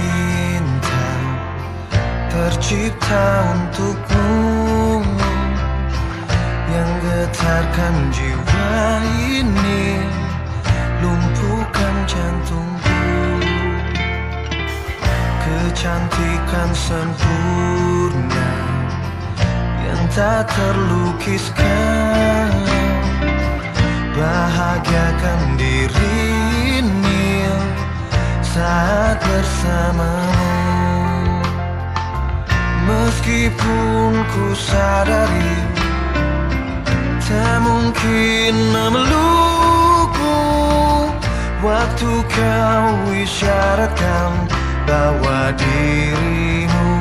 cinta tercipta untukmu yang getarkan jiwa ini lumpuhkan jantungku kecantikan sempurna yang tak terlukiskan. Bersamamu meskipun ku sadari tak mungkin memelukku. Waktu kau isyaratkan bahwa dirimu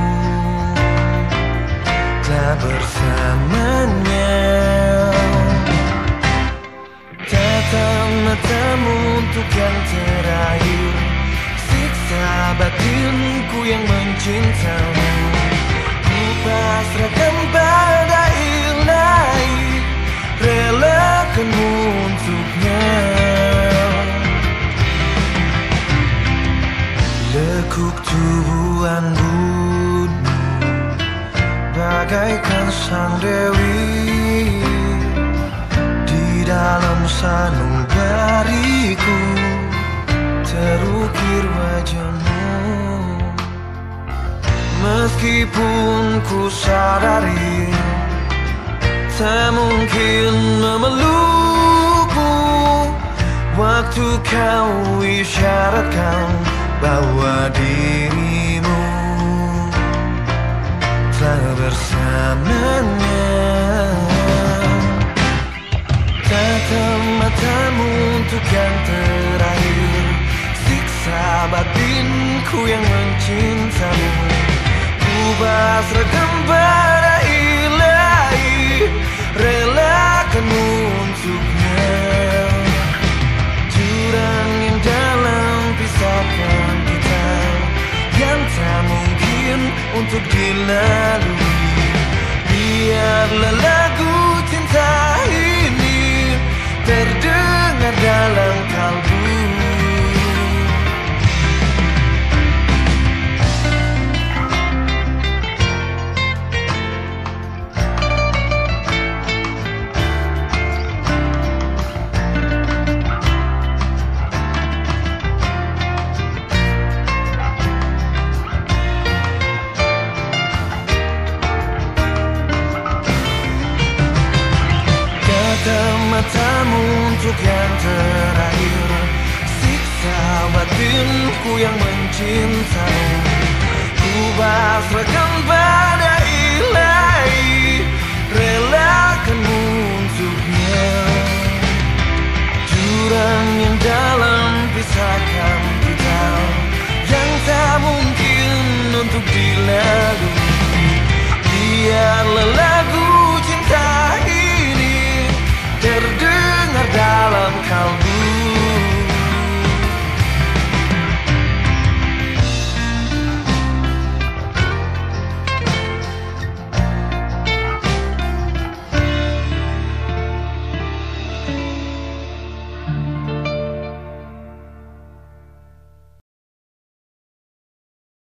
telah bersamanya. Tatap matamu untuk yang terakhir Siksa batinku yang mencintamu Ku pasrahkan pada ilahi Relakanmu untuknya. Lekuk tubuhan bunuh Bagaikan sang dewi Di dalam sanubariku sadari. Tak mungkin memelukku Waktu kau isyaratkan bahwa dirimu telah bersamanya. Tatap matamu untuk yang terakhir. Siksa batinku yang mencintamu Ku pasrahkan pada ilahi. Relakanmu untuknya. Jurang yang dalam pisahkan kita. Yang tak mungkin untuk dilalui matamu untuk yang terakhir. Siksa batinku yang mencintai Ku pasrahkan pada ilahi Relakanmu untuknya. Jurang yang dalam pisahkan kita. Yang tak mungkin untuk dilihat. terdengar dalam kalbu